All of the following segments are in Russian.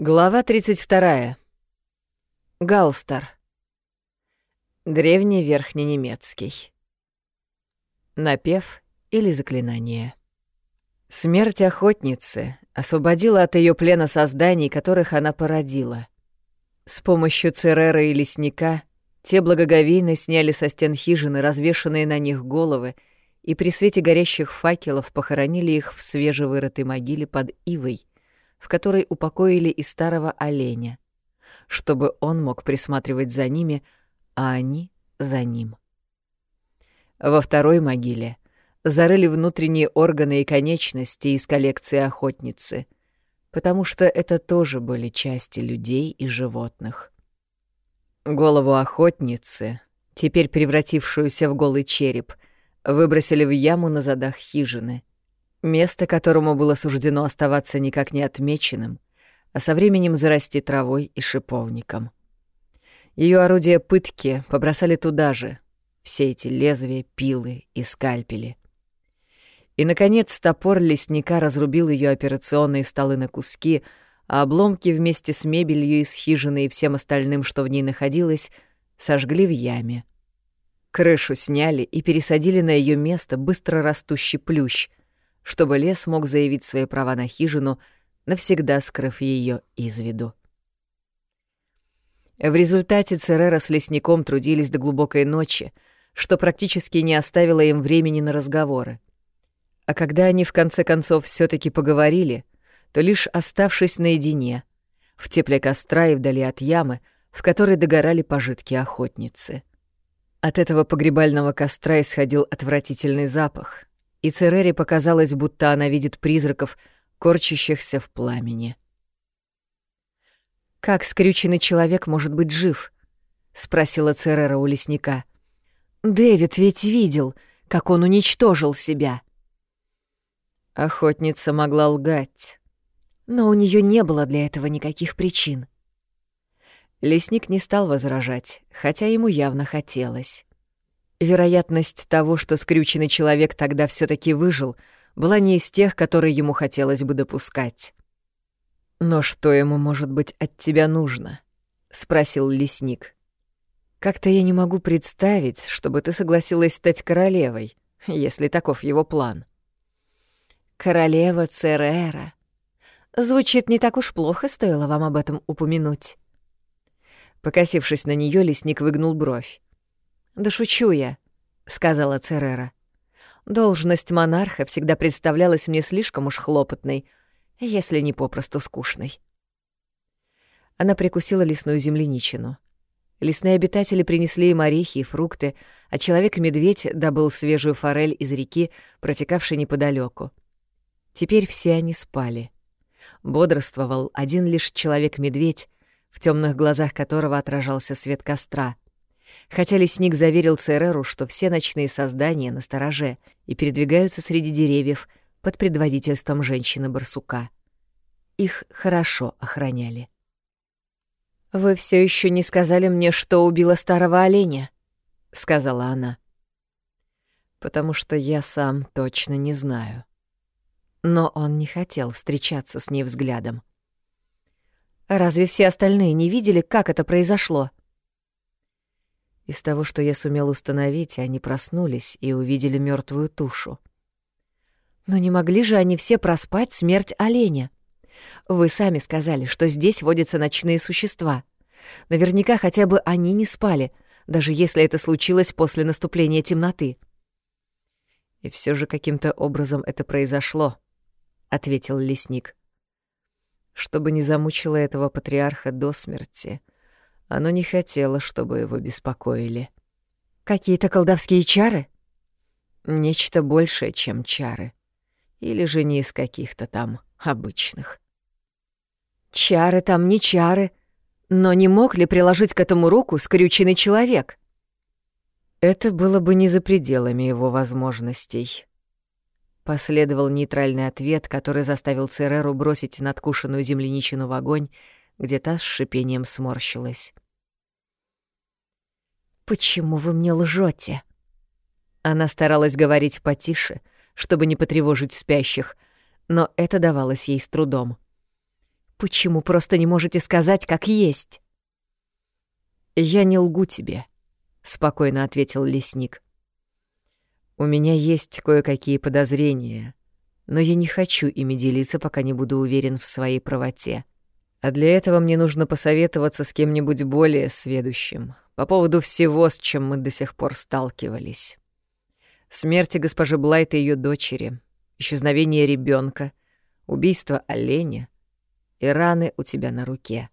Глава 32. Галстар. Древний верхненемецкий. Напев или заклинание. Смерть охотницы освободила от ее плена созданий, которых она породила. С помощью Церера и лесника те благоговейно сняли со стен хижины развешанные на них головы и при свете горящих факелов похоронили их в свежевырытой могиле под ивой, в которой упокоили и старого оленя, чтобы он мог присматривать за ними, а они — за ним. Во второй могиле зарыли внутренние органы и конечности из коллекции охотницы, потому что это тоже были части людей и животных. Голову охотницы, теперь превратившуюся в голый череп, выбросили в яму на задах хижины — Место, которому было суждено оставаться никак не отмеченным, а со временем зарасти травой и шиповником. Ее орудия пытки побросали туда же, все эти лезвия, пилы и скальпели. И, наконец, топор лесника разрубил ее операционные столы на куски, а обломки вместе с мебелью из хижины и всем остальным, что в ней находилось, сожгли в яме. Крышу сняли и пересадили на ее место быстро растущий плющ, чтобы лес мог заявить свои права на хижину, навсегда скрыв ее из виду. В результате Церера с лесником трудились до глубокой ночи, что практически не оставило им времени на разговоры. А когда они в конце концов все таки поговорили, то лишь оставшись наедине, в тепле костра и вдали от ямы, в которой догорали пожитки охотницы. От этого погребального костра исходил отвратительный запах, и Церере показалось, будто она видит призраков, корчащихся в пламени. «Как скрюченный человек может быть жив?» — спросила Церера у лесника. «Дэвид ведь видел, как он уничтожил себя». Охотница могла лгать, но у нее не было для этого никаких причин. Лесник не стал возражать, хотя ему явно хотелось. Вероятность того, что скрюченный человек тогда все таки выжил, была не из тех, которые ему хотелось бы допускать. «Но что ему, может быть, от тебя нужно?» — спросил лесник. «Как-то я не могу представить, чтобы ты согласилась стать королевой, если таков его план». «Королева Церера. Звучит не так уж плохо, стоило вам об этом упомянуть». Покосившись на нее, лесник выгнул бровь. «Да шучу я», — сказала Церера. «Должность монарха всегда представлялась мне слишком уж хлопотной, если не попросту скучной». Она прикусила лесную земляничину. Лесные обитатели принесли им орехи и фрукты, а человек-медведь добыл свежую форель из реки, протекавшей неподалеку. Теперь все они спали. Бодрствовал один лишь человек-медведь, в темных глазах которого отражался свет костра — Хотя лесник заверил Цереру, что все ночные создания на стороже и передвигаются среди деревьев под предводительством женщины-барсука. Их хорошо охраняли. «Вы все еще не сказали мне, что убила старого оленя», — сказала она. «Потому что я сам точно не знаю». Но он не хотел встречаться с ней взглядом. «Разве все остальные не видели, как это произошло?» Из того, что я сумел установить, они проснулись и увидели мертвую тушу. Но не могли же они все проспать смерть оленя? Вы сами сказали, что здесь водятся ночные существа. Наверняка хотя бы они не спали, даже если это случилось после наступления темноты. И все же каким-то образом это произошло, ответил лесник. Чтобы не замучило этого патриарха до смерти, оно не хотело, чтобы его беспокоили. «Какие-то колдовские чары?» «Нечто большее, чем чары. Или же не из каких-то там обычных». «Чары там не чары. Но не мог ли приложить к этому руку скрюченный человек?» «Это было бы не за пределами его возможностей», Последовал нейтральный ответ, который заставил Цереру бросить надкушенную земляничину в огонь где та с шипением сморщилась. «Почему вы мне лжете? Она старалась говорить потише, чтобы не потревожить спящих, но это давалось ей с трудом. Почему просто не можете сказать, как есть?» «Я не лгу тебе», — спокойно ответил лесник. «У меня есть кое-какие подозрения, но я не хочу ими делиться, пока не буду уверен в своей правоте. А для этого мне нужно посоветоваться с кем-нибудь более сведущим по поводу всего, с чем мы до сих пор сталкивались. Смерти госпожи Блайт и ее дочери, исчезновение ребенка, убийство оленя и раны у тебя на руке,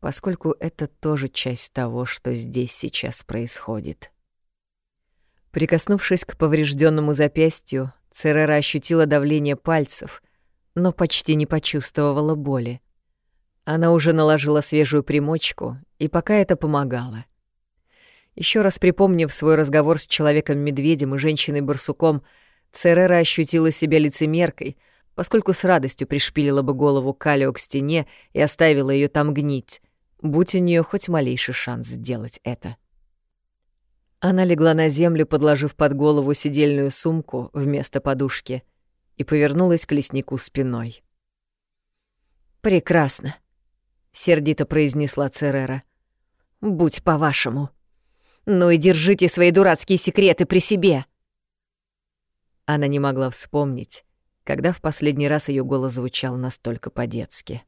поскольку это тоже часть того, что здесь сейчас происходит. Прикоснувшись к поврежденному запястью, Церера ощутила давление пальцев, но почти не почувствовала боли. Она уже наложила свежую примочку, и пока это помогало. Еще раз припомнив свой разговор с человеком-медведем и женщиной-барсуком, Церера ощутила себя лицемеркой, поскольку с радостью пришпилила бы голову Калио к стене и оставила ее там гнить, будь у нее хоть малейший шанс сделать это. Она легла на землю, подложив под голову сидельную сумку вместо подушки, и повернулась к леснику спиной. «Прекрасно», — сердито произнесла Церера. «Будь по-вашему. Ну и держите свои дурацкие секреты при себе». Она не могла вспомнить, когда в последний раз ее голос звучал настолько по-детски.